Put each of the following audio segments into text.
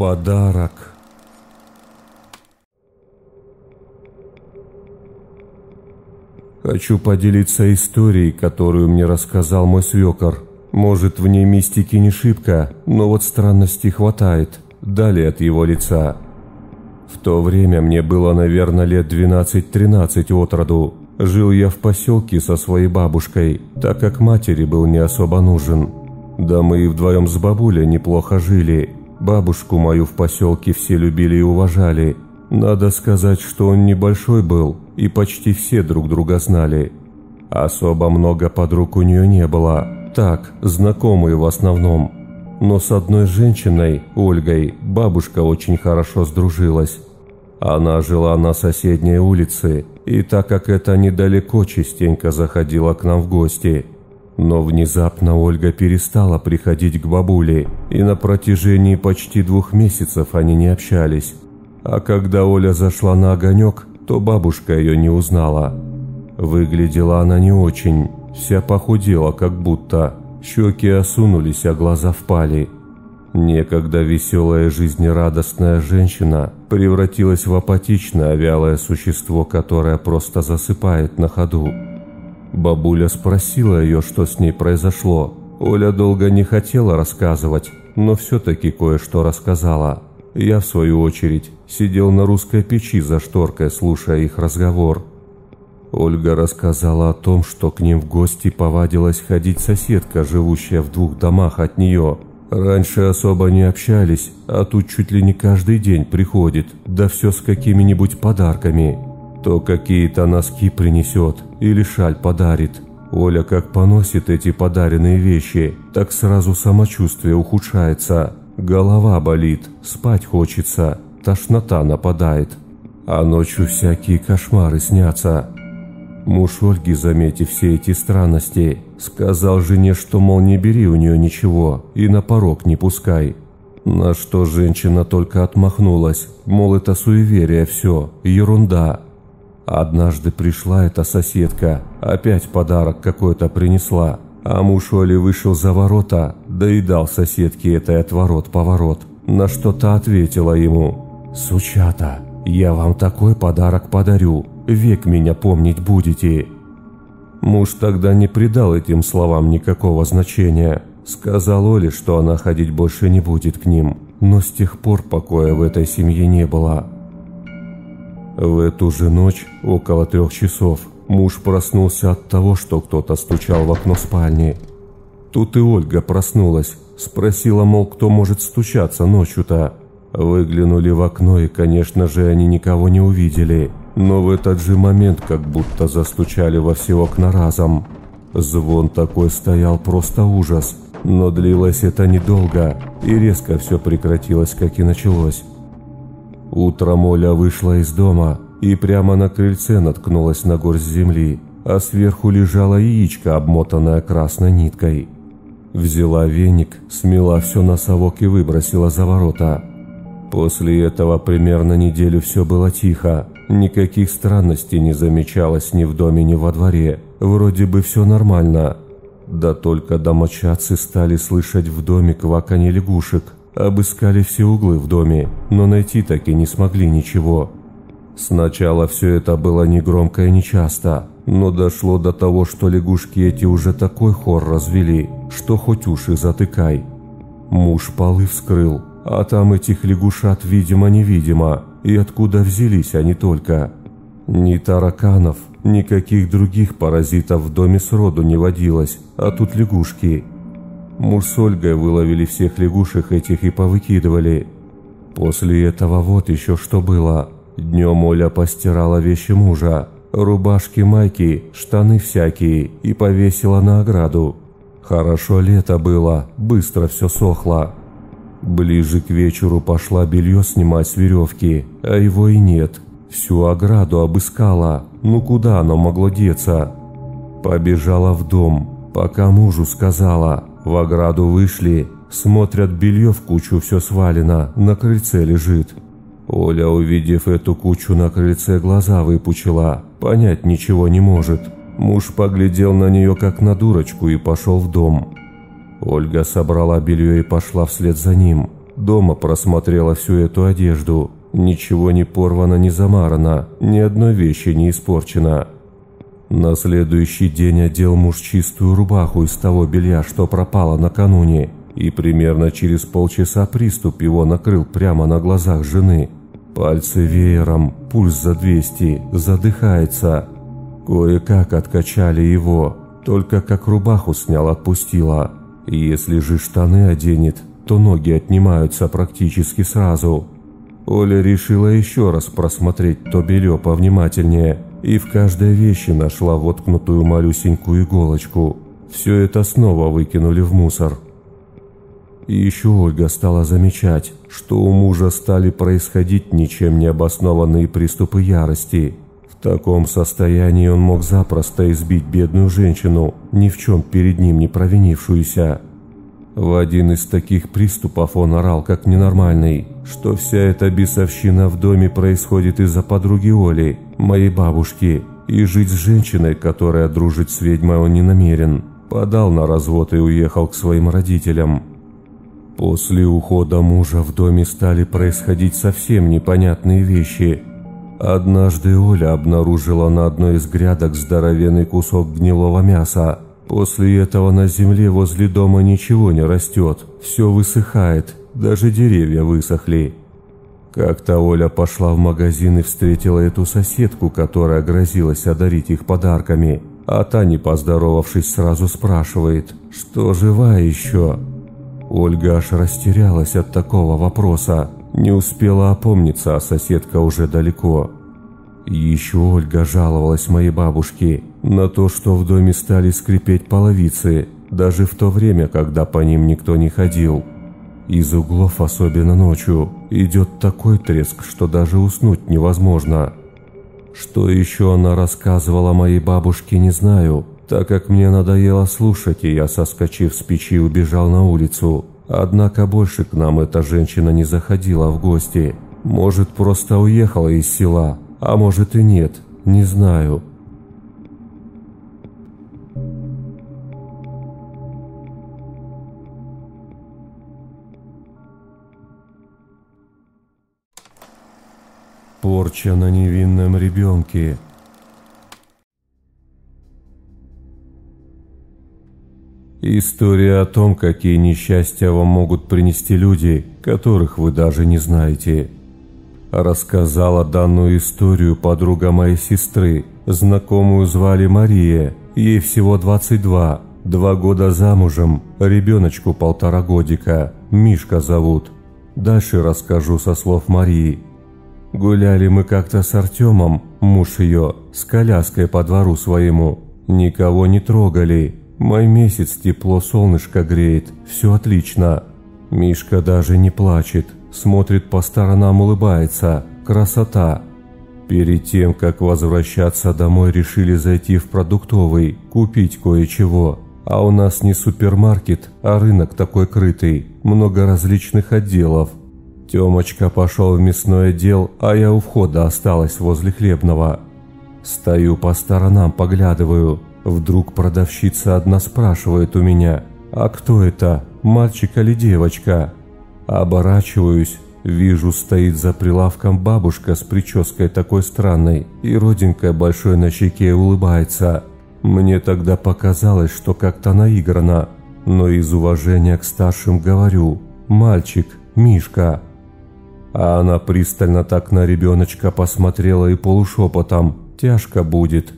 Подарок. Хочу поделиться историей, которую мне рассказал мой свекор. Может, в ней мистики не шибко, но вот странностей хватает. Далее от его лица. В то время мне было, наверное, лет 12-13 от роду. Жил я в поселке со своей бабушкой, так как матери был не особо нужен. Да мы и вдвоем с бабулей неплохо жили. Бабушку мою в поселке все любили и уважали. Надо сказать, что он небольшой был, и почти все друг друга знали. Особо много подруг у нее не было. Так, знакомые в основном. Но с одной женщиной, Ольгой, бабушка очень хорошо сдружилась. Она жила на соседней улице, и так как это недалеко, частенько заходила к нам в гости. Но внезапно Ольга перестала приходить к бабуле, и на протяжении почти двух месяцев они не общались. А когда Оля зашла на огонек, то бабушка ее не узнала. Выглядела она не очень, вся похудела как будто, щеки осунулись, а глаза впали. Некогда веселая жизнерадостная женщина превратилась в апатичное вялое существо, которое просто засыпает на ходу. Бабуля спросила ее, что с ней произошло. Оля долго не хотела рассказывать, но все-таки кое-что рассказала. Я, в свою очередь, сидел на русской печи за шторкой, слушая их разговор. Ольга рассказала о том, что к ним в гости повадилась ходить соседка, живущая в двух домах от нее. Раньше особо не общались, а тут чуть ли не каждый день приходит, да все с какими-нибудь подарками. То какие-то носки принесет или шаль подарит. Оля как поносит эти подаренные вещи, так сразу самочувствие ухудшается. Голова болит, спать хочется, тошнота нападает. А ночью всякие кошмары снятся. Муж Ольги, заметив все эти странности, сказал жене, что, мол, не бери у нее ничего и на порог не пускай. На что женщина только отмахнулась, мол, это суеверие все, ерунда. Однажды пришла эта соседка, опять подарок какой-то принесла, а муж Оли вышел за ворота, да и дал соседке этой отворот-поворот, на что-то ответила ему. «Сучата, я вам такой подарок подарю, век меня помнить будете». Муж тогда не придал этим словам никакого значения. Сказал Оле, что она ходить больше не будет к ним, но с тех пор покоя в этой семье не было. В эту же ночь, около трех часов, муж проснулся от того, что кто-то стучал в окно спальни. Тут и Ольга проснулась, спросила, мол, кто может стучаться ночью-то. Выглянули в окно и, конечно же, они никого не увидели. Но в этот же момент как будто застучали во все окна разом. Звон такой стоял просто ужас. Но длилось это недолго, и резко все прекратилось, как и началось. Утром Оля вышла из дома и прямо на крыльце наткнулась на горсть земли, а сверху лежала яичко, обмотанное красной ниткой. Взяла веник, смела все на совок и выбросила за ворота. После этого примерно неделю все было тихо. Никаких странностей не замечалось ни в доме, ни во дворе. Вроде бы все нормально. Да только домочадцы стали слышать в доме кваканье лягушек. Обыскали все углы в доме, но найти так и не смогли ничего. Сначала все это было не громко и не часто, но дошло до того, что лягушки эти уже такой хор развели, что хоть уши затыкай. Муж полы вскрыл, а там этих лягушат видимо-невидимо, и откуда взялись они только. Ни тараканов, никаких других паразитов в доме сроду не водилось, а тут лягушки. Муж с Ольгой выловили всех лягушек этих и повыкидывали. После этого вот еще что было. Днем Оля постирала вещи мужа, рубашки, майки, штаны всякие и повесила на ограду. Хорошо лето было, быстро все сохло. Ближе к вечеру пошла белье снимать с веревки, а его и нет. Всю ограду обыскала, ну куда оно могло деться? Побежала в дом, пока мужу сказала. В ограду вышли, смотрят белье в кучу все свалено, на крыльце лежит. Оля, увидев эту кучу на крыльце, глаза выпучила, понять ничего не может. Муж поглядел на нее как на дурочку и пошел в дом. Ольга собрала белье и пошла вслед за ним. Дома просмотрела всю эту одежду. Ничего не порвано, не замарано, ни одной вещи не испорчено. На следующий день одел муж чистую рубаху из того белья, что пропало накануне, и примерно через полчаса приступ его накрыл прямо на глазах жены. Пальцы веером, пульс за 200, задыхается. Кое-как откачали его, только как рубаху снял отпустила. Если же штаны оденет, то ноги отнимаются практически сразу. Оля решила еще раз просмотреть то белье повнимательнее и в каждой вещи нашла воткнутую малюсенькую иголочку. Все это снова выкинули в мусор. И еще Ольга стала замечать, что у мужа стали происходить ничем не обоснованные приступы ярости. В таком состоянии он мог запросто избить бедную женщину, ни в чем перед ним не провинившуюся. В один из таких приступов он орал как ненормальный, что вся эта бесовщина в доме происходит из-за подруги Оли, моей бабушки, и жить с женщиной, которая дружит с ведьмой он не намерен. Подал на развод и уехал к своим родителям. После ухода мужа в доме стали происходить совсем непонятные вещи. Однажды Оля обнаружила на одной из грядок здоровенный кусок гнилого мяса, После этого на земле возле дома ничего не растет, все высыхает, даже деревья высохли. Как-то Оля пошла в магазин и встретила эту соседку, которая грозилась одарить их подарками. А та, не поздоровавшись, сразу спрашивает, что живая еще? Ольга аж растерялась от такого вопроса. Не успела опомниться, а соседка уже далеко. Еще Ольга жаловалась моей бабушке на то, что в доме стали скрипеть половицы, даже в то время, когда по ним никто не ходил. Из углов, особенно ночью, идет такой треск, что даже уснуть невозможно. Что еще она рассказывала моей бабушке, не знаю, так как мне надоело слушать, и я, соскочив с печи, убежал на улицу. Однако больше к нам эта женщина не заходила в гости. Может, просто уехала из села, а может и нет, не знаю. Порча на невинном ребенке. История о том, какие несчастья вам могут принести люди, которых вы даже не знаете. Рассказала данную историю подруга моей сестры. Знакомую звали Мария, ей всего 22, два года замужем, ребеночку полтора годика, Мишка зовут. Дальше расскажу со слов Марии. Гуляли мы как-то с Артемом, муж ее, с коляской по двору своему. Никого не трогали. Мой месяц тепло солнышко греет, все отлично. Мишка даже не плачет, смотрит по сторонам, улыбается. Красота! Перед тем, как возвращаться домой, решили зайти в продуктовый, купить кое-чего. А у нас не супермаркет, а рынок такой крытый, много различных отделов. Темочка пошел в мясной отдел, а я у входа осталась возле хлебного. Стою по сторонам, поглядываю. Вдруг продавщица одна спрашивает у меня, «А кто это, мальчик или девочка?» Оборачиваюсь, вижу, стоит за прилавком бабушка с прической такой странной, и родинкой большой на щеке улыбается. Мне тогда показалось, что как-то наиграно, но из уважения к старшим говорю «Мальчик, Мишка». А она пристально так на ребеночка посмотрела и полушепотом «Тяжко будет».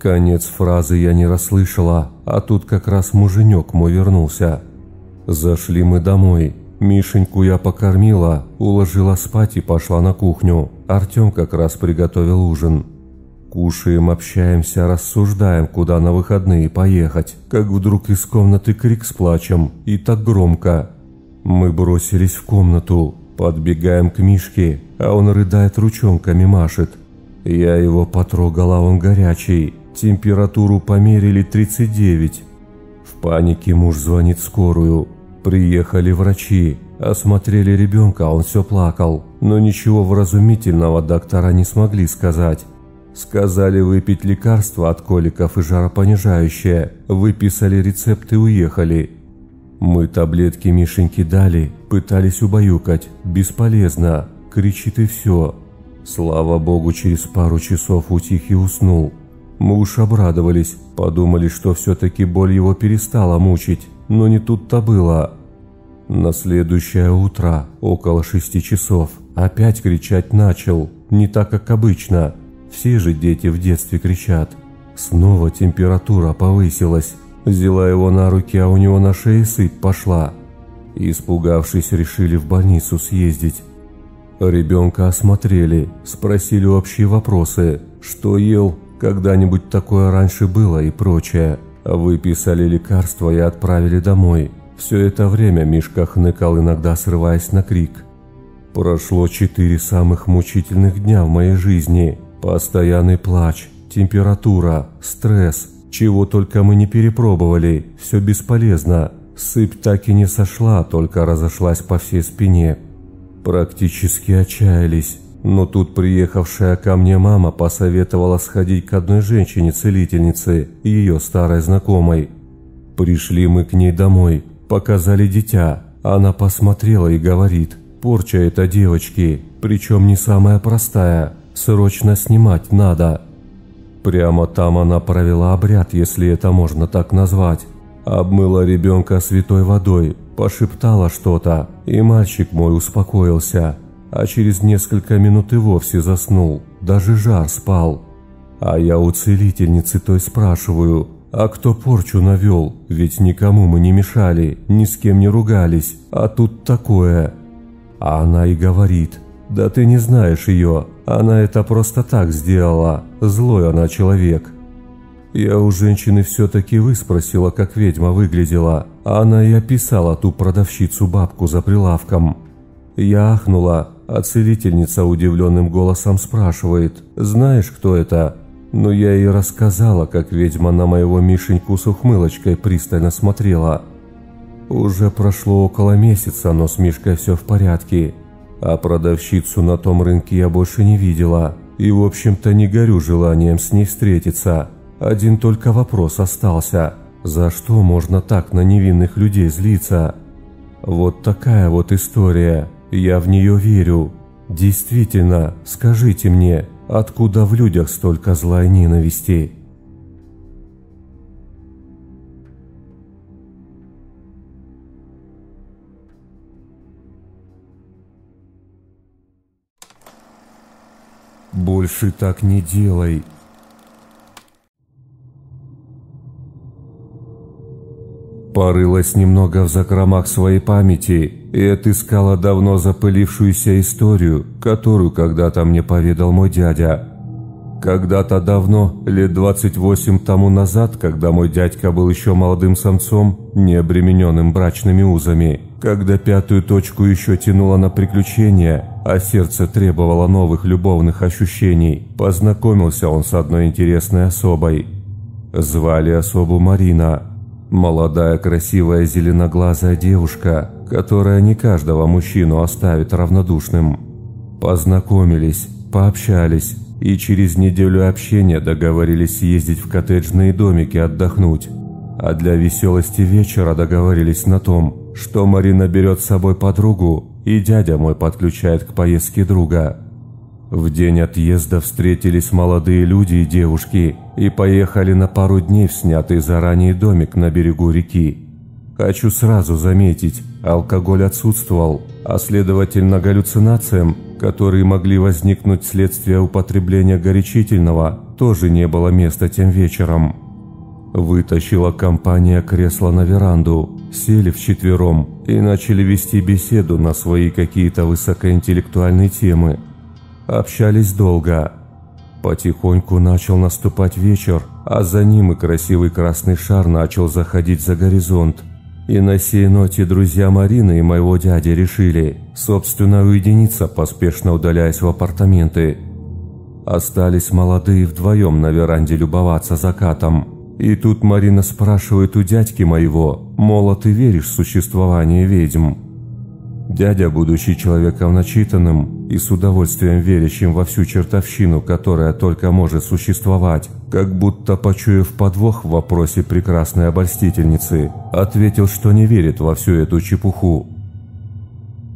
Конец фразы я не расслышала, а тут как раз муженек мой вернулся. Зашли мы домой. Мишеньку я покормила, уложила спать и пошла на кухню. Артем как раз приготовил ужин. Кушаем, общаемся, рассуждаем, куда на выходные поехать. Как вдруг из комнаты крик с плачем, и так громко. Мы бросились в комнату, подбегаем к Мишке, а он рыдает ручонками машет. Я его потрогала, он горячий. Температуру померили 39. В панике муж звонит скорую. Приехали врачи, осмотрели ребенка, он все плакал, но ничего вразумительного доктора не смогли сказать. Сказали выпить лекарства от коликов и жаропонижающее, выписали рецепт и уехали. Мы таблетки Мишеньке дали, Пытались убаюкать, бесполезно, кричит и все. Слава богу, через пару часов утих и уснул. Мы уж обрадовались, подумали, что все-таки боль его перестала мучить, но не тут-то было. На следующее утро, около шести часов, опять кричать начал, не так, как обычно. Все же дети в детстве кричат. Снова температура повысилась. Взяла его на руки, а у него на шее сыпь пошла. Испугавшись, решили в больницу съездить. Ребенка осмотрели, спросили общие вопросы, что ел, когда-нибудь такое раньше было и прочее. Выписали лекарства и отправили домой. Все это время Мишка хныкал, иногда срываясь на крик. Прошло четыре самых мучительных дня в моей жизни. Постоянный плач, температура, стресс, чего только мы не перепробовали, все бесполезно. Сыпь так и не сошла, только разошлась по всей спине. Практически отчаялись. Но тут приехавшая ко мне мама посоветовала сходить к одной женщине-целительнице, ее старой знакомой. Пришли мы к ней домой, показали дитя. Она посмотрела и говорит, порча это девочки, причем не самая простая, срочно снимать надо. Прямо там она провела обряд, если это можно так назвать. Обмыла ребенка святой водой, пошептала что-то, и мальчик мой успокоился. А через несколько минут и вовсе заснул, даже жар спал. А я у целительницы той спрашиваю, а кто порчу навел? Ведь никому мы не мешали, ни с кем не ругались, а тут такое. А она и говорит, да ты не знаешь ее, она это просто так сделала, злой она человек. Я у женщины все-таки выспросила, как ведьма выглядела, она и описала ту продавщицу-бабку за прилавком. Я ахнула, а целительница удивленным голосом спрашивает, «Знаешь, кто это?» Но я ей рассказала, как ведьма на моего Мишеньку с ухмылочкой пристально смотрела. Уже прошло около месяца, но с Мишкой все в порядке. А продавщицу на том рынке я больше не видела. И, в общем-то, не горю желанием с ней встретиться. Один только вопрос остался. За что можно так на невинных людей злиться? Вот такая вот история. Я в нее верю. Действительно, скажите мне, откуда в людях столько зла и ненависти? Больше так не делай. Порылась немного в закромах своей памяти и отыскала давно запылившуюся историю, которую когда-то мне поведал мой дядя. Когда-то давно, лет 28 тому назад, когда мой дядька был еще молодым самцом, не обремененным брачными узами, когда пятую точку еще тянуло на приключения, а сердце требовало новых любовных ощущений, познакомился он с одной интересной особой. Звали особу Марина. Молодая, красивая, зеленоглазая девушка, которая не каждого мужчину оставит равнодушным. Познакомились, пообщались, и через неделю общения договорились съездить в коттеджные домики отдохнуть. А для веселости вечера договорились на том, что Марина берет с собой подругу, и дядя мой подключает к поездке друга. В день отъезда встретились молодые люди и девушки и поехали на пару дней в снятый заранее домик на берегу реки. Хочу сразу заметить, алкоголь отсутствовал, а следовательно галлюцинациям, которые могли возникнуть вследствие употребления горячительного, тоже не было места тем вечером. Вытащила компания кресло на веранду, сели вчетвером и начали вести беседу на свои какие-то высокоинтеллектуальные темы. Общались долго. Потихоньку начал наступать вечер, а за ним и красивый красный шар начал заходить за горизонт. И на сей ноте друзья Марины и моего дяди решили, собственно, уединиться, поспешно удаляясь в апартаменты. Остались молодые вдвоем на веранде любоваться закатом. И тут Марина спрашивает у дядьки моего, мол, а ты веришь в существование ведьм? Дядя, будучи человеком начитанным и с удовольствием верящим во всю чертовщину, которая только может существовать, как будто почуяв подвох в вопросе прекрасной обольстительницы, ответил, что не верит во всю эту чепуху.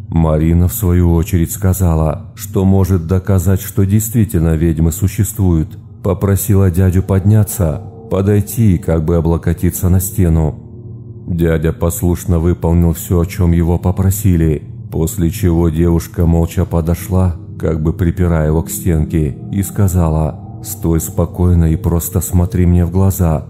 Марина, в свою очередь, сказала, что может доказать, что действительно ведьмы существуют. Попросила дядю подняться, подойти и как бы облокотиться на стену. Дядя послушно выполнил все, о чем его попросили, после чего девушка молча подошла, как бы припирая его к стенке, и сказала «Стой спокойно и просто смотри мне в глаза».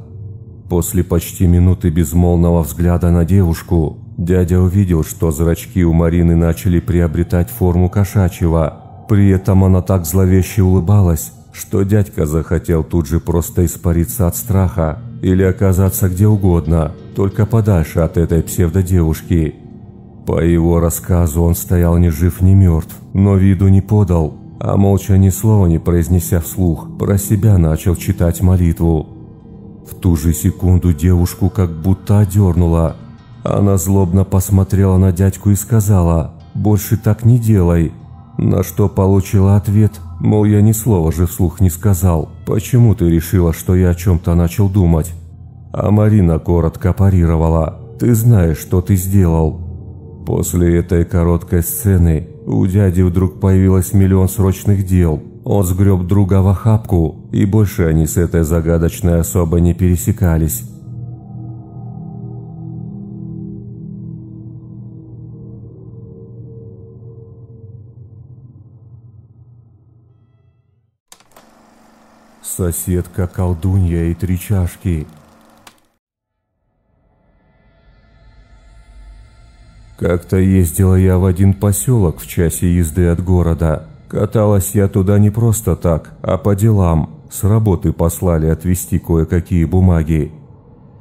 После почти минуты безмолвного взгляда на девушку, дядя увидел, что зрачки у Марины начали приобретать форму кошачьего. При этом она так зловеще улыбалась, что дядька захотел тут же просто испариться от страха или оказаться где угодно, только подальше от этой псевдодевушки. По его рассказу он стоял ни жив, ни мертв, но виду не подал, а молча ни слова не произнеся вслух, про себя начал читать молитву. В ту же секунду девушку как будто одернула. Она злобно посмотрела на дядьку и сказала «Больше так не делай», на что получила ответ Мол, я ни слова же вслух не сказал. Почему ты решила, что я о чем-то начал думать? А Марина коротко парировала. Ты знаешь, что ты сделал. После этой короткой сцены у дяди вдруг появилось миллион срочных дел. Он сгреб друга в охапку, и больше они с этой загадочной особой не пересекались. Соседка, колдунья и три чашки. Как-то ездила я в один поселок в часе езды от города. Каталась я туда не просто так, а по делам. С работы послали отвезти кое-какие бумаги.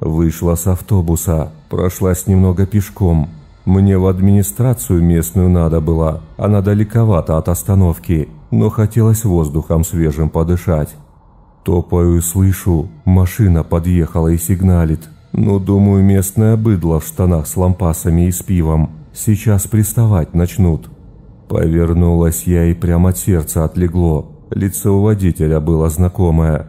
Вышла с автобуса, прошлась немного пешком. Мне в администрацию местную надо было, она далековато от остановки, но хотелось воздухом свежим подышать. Топаю и слышу, машина подъехала и сигналит. Ну, думаю, местное быдло в штанах с лампасами и с пивом. Сейчас приставать начнут. Повернулась я и прямо от сердца отлегло. Лицо у водителя было знакомое.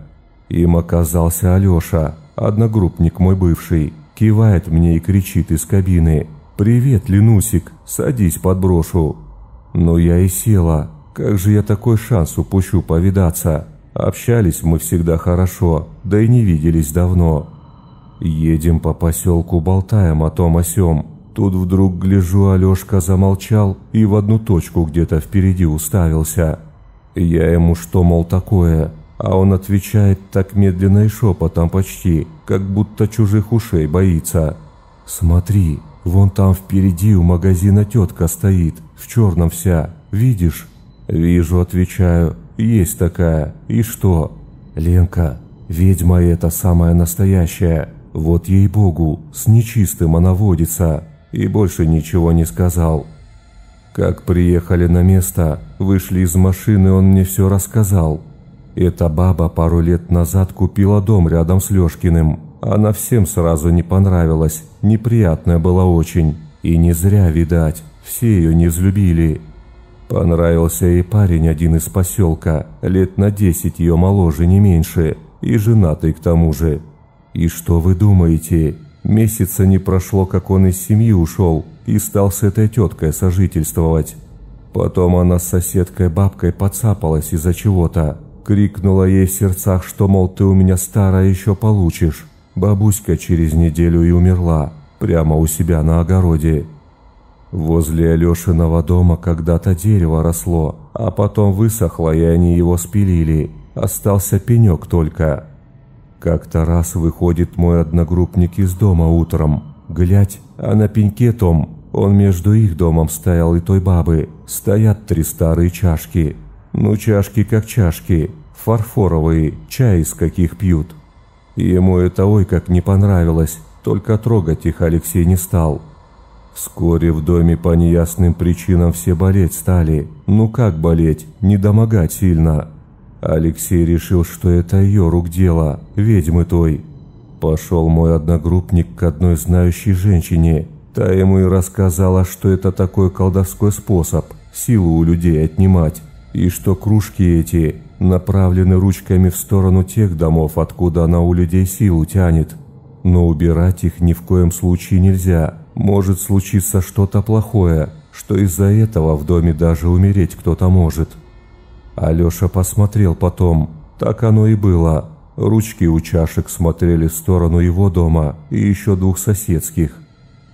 Им оказался Алёша, одногруппник мой бывший. Кивает мне и кричит из кабины. «Привет, Ленусик, садись, подброшу». Но я и села. Как же я такой шанс упущу повидаться? Общались мы всегда хорошо, да и не виделись давно. Едем по поселку, болтаем о том о сём. Тут вдруг, гляжу, Алёшка замолчал и в одну точку где-то впереди уставился. Я ему что, мол, такое? А он отвечает так медленно и шепотом почти, как будто чужих ушей боится. «Смотри, вон там впереди у магазина тетка стоит, в черном вся, видишь?» «Вижу», отвечаю, «Есть такая. И что?» «Ленка, ведьма эта самая настоящая. Вот ей-богу, с нечистым она водится». И больше ничего не сказал. Как приехали на место, вышли из машины, он мне все рассказал. Эта баба пару лет назад купила дом рядом с Лешкиным. Она всем сразу не понравилась, неприятная была очень. И не зря, видать, все ее не взлюбили. Понравился и парень один из поселка, лет на десять ее моложе, не меньше, и женатый к тому же. И что вы думаете? Месяца не прошло, как он из семьи ушел и стал с этой теткой сожительствовать. Потом она с соседкой бабкой подцапалась из-за чего-то. Крикнула ей в сердцах, что, мол, ты у меня старая еще получишь. Бабуська через неделю и умерла, прямо у себя на огороде. Возле Алешиного дома когда-то дерево росло, а потом высохло, и они его спилили. Остался пенек только. Как-то раз выходит мой одногруппник из дома утром. Глядь, а на пеньке том, он между их домом стоял и той бабы, стоят три старые чашки. Ну, чашки как чашки, фарфоровые, чай из каких пьют. Ему это ой как не понравилось, только трогать их Алексей не стал. Вскоре в доме по неясным причинам все болеть стали. Ну как болеть, не домогать сильно. Алексей решил, что это ее рук дело, ведьмы той. Пошел мой одногруппник к одной знающей женщине. Та ему и рассказала, что это такой колдовской способ силу у людей отнимать. И что кружки эти направлены ручками в сторону тех домов, откуда она у людей силу тянет. Но убирать их ни в коем случае нельзя. Может случиться что-то плохое, что из-за этого в доме даже умереть кто-то может. Алёша посмотрел потом, так оно и было. Ручки у чашек смотрели в сторону его дома и еще двух соседских.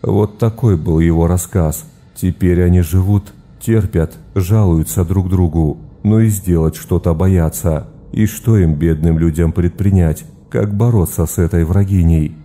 Вот такой был его рассказ. Теперь они живут, терпят, жалуются друг другу, но и сделать что-то боятся. И что им, бедным людям, предпринять? Как бороться с этой врагиней?